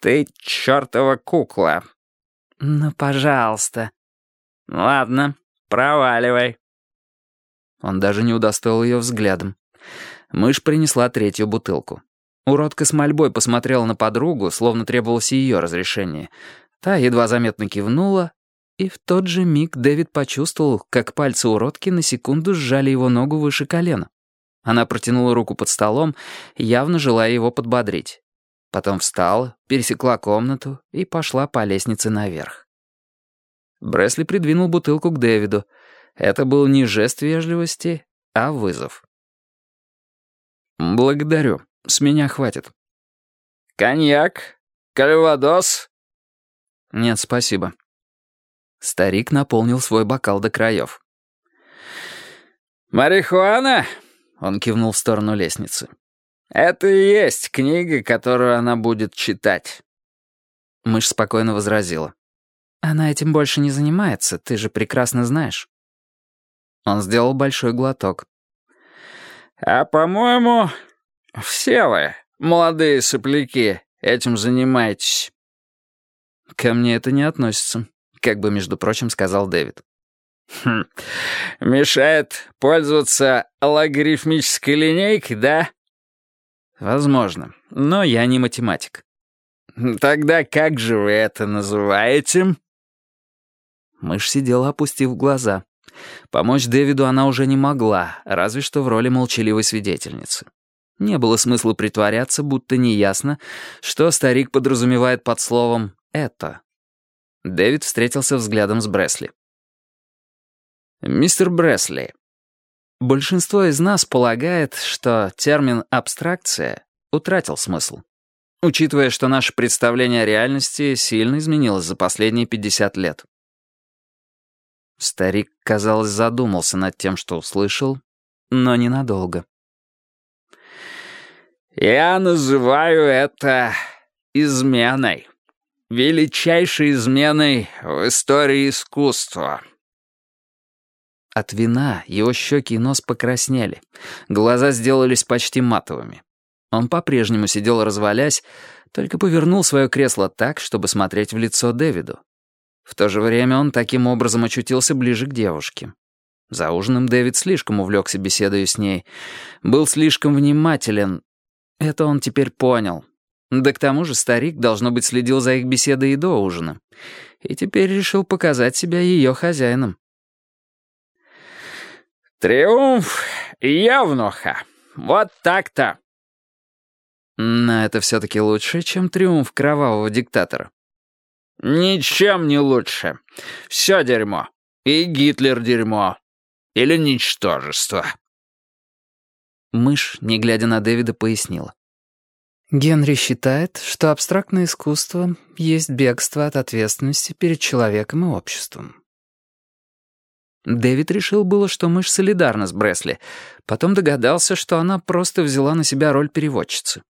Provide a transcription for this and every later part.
Ты чертова кукла. Ну, пожалуйста. Ладно, проваливай. Он даже не удостоил ее взглядом. Мышь принесла третью бутылку. Уродка с мольбой посмотрела на подругу, словно требовалось ее разрешение. Та едва заметно кивнула, и в тот же миг Дэвид почувствовал, как пальцы уродки на секунду сжали его ногу выше колена. Она протянула руку под столом, явно желая его подбодрить. Потом встала, пересекла комнату и пошла по лестнице наверх. Бресли придвинул бутылку к Дэвиду. Это был не жест вежливости, а вызов. «Благодарю. С меня хватит». «Коньяк? Кальвадос?» «Нет, спасибо». Старик наполнил свой бокал до краев. «Марихуана?» Он кивнул в сторону лестницы. «Это и есть книга, которую она будет читать». Мышь спокойно возразила. «Она этим больше не занимается, ты же прекрасно знаешь». Он сделал большой глоток. «А, по-моему, все вы, молодые сопляки, этим занимаетесь». «Ко мне это не относится», — как бы, между прочим, сказал Дэвид. Хм. Мешает пользоваться логарифмической линейкой, да? Возможно, но я не математик. Тогда как же вы это называете? Мышь сидела, опустив глаза. Помочь Дэвиду она уже не могла, разве что в роли молчаливой свидетельницы. Не было смысла притворяться, будто неясно, что старик подразумевает под словом «это». Дэвид встретился взглядом с Бресли. «Мистер Бресли, большинство из нас полагает, что термин «абстракция» утратил смысл, учитывая, что наше представление о реальности сильно изменилось за последние 50 лет. Старик, казалось, задумался над тем, что услышал, но ненадолго. «Я называю это изменой. Величайшей изменой в истории искусства». От вина его щеки и нос покраснели. Глаза сделались почти матовыми. Он по-прежнему сидел развалясь, только повернул свое кресло так, чтобы смотреть в лицо Дэвиду. В то же время он таким образом очутился ближе к девушке. За ужином Дэвид слишком увлекся беседой с ней, был слишком внимателен. Это он теперь понял. Да к тому же старик, должно быть, следил за их беседой и до ужина. И теперь решил показать себя ее хозяином. «Триумф Явноха. Вот так-то». Но это все-таки лучше, чем триумф кровавого диктатора. «Ничем не лучше. Все дерьмо. И Гитлер дерьмо. Или ничтожество». Мышь, не глядя на Дэвида, пояснила. Генри считает, что абстрактное искусство есть бегство от ответственности перед человеком и обществом. Дэвид решил было, что мышь солидарна с Бресли, потом догадался, что она просто взяла на себя роль переводчицы.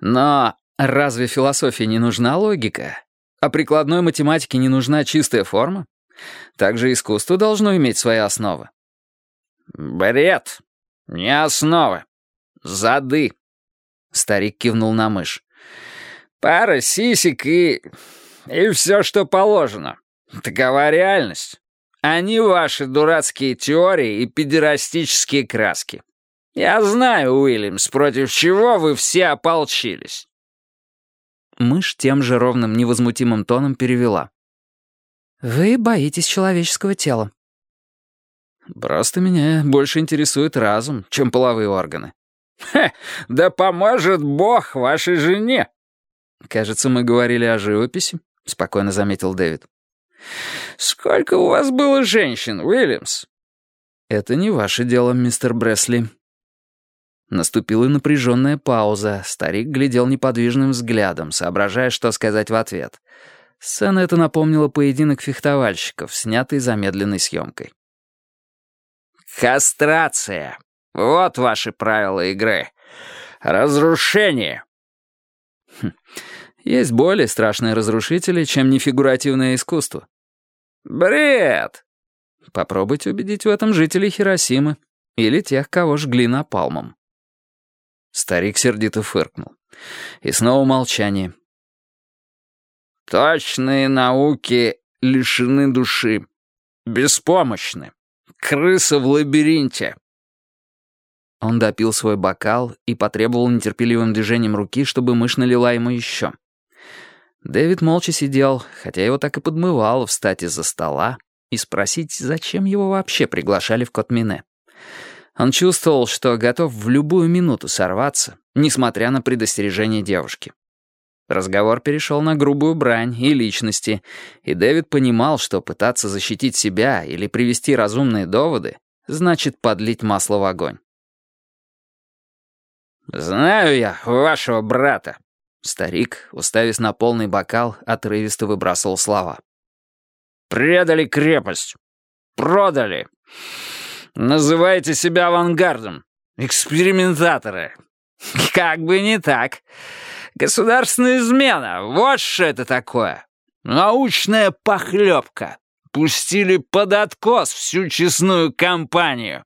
Но разве философии не нужна логика? А прикладной математике не нужна чистая форма? Также искусство должно иметь свои основы. «Бред! Не основы. Зады!» Старик кивнул на мышь. «Пара сисек и... и все, что положено. Такова реальность. Они ваши дурацкие теории и педерастические краски. Я знаю, Уильямс, против чего вы все ополчились». Мышь тем же ровным невозмутимым тоном перевела. «Вы боитесь человеческого тела». «Просто меня больше интересует разум, чем половые органы». «Хе, да поможет Бог вашей жене!» «Кажется, мы говорили о живописи», — спокойно заметил Дэвид. «Сколько у вас было женщин, Уильямс?» «Это не ваше дело, мистер Бресли». Наступила напряженная пауза. Старик глядел неподвижным взглядом, соображая, что сказать в ответ. Сцена эта напомнила поединок фехтовальщиков, снятый замедленной съемкой. «Кастрация. Вот ваши правила игры. Разрушение». Хм. Есть более страшные разрушители, чем нефигуративное искусство. «Бред!» Попробуйте убедить в этом жителей Хиросимы или тех, кого жгли напалмом. Старик сердито фыркнул. И снова молчание. Точные науки лишены души. Беспомощны. Крыса в лабиринте. Он допил свой бокал и потребовал нетерпеливым движением руки, чтобы мышь налила ему еще. Дэвид молча сидел, хотя его так и подмывало встать из-за стола и спросить, зачем его вообще приглашали в Котмине. Он чувствовал, что готов в любую минуту сорваться, несмотря на предостережение девушки. Разговор перешел на грубую брань и личности, и Дэвид понимал, что пытаться защитить себя или привести разумные доводы значит подлить масло в огонь. «Знаю я вашего брата», — старик, уставясь на полный бокал, отрывисто выбрасывал слова. «Предали крепость. Продали. Называете себя авангардом. Экспериментаторы. Как бы не так. Государственная измена. Вот что это такое. Научная похлебка. Пустили под откос всю честную компанию.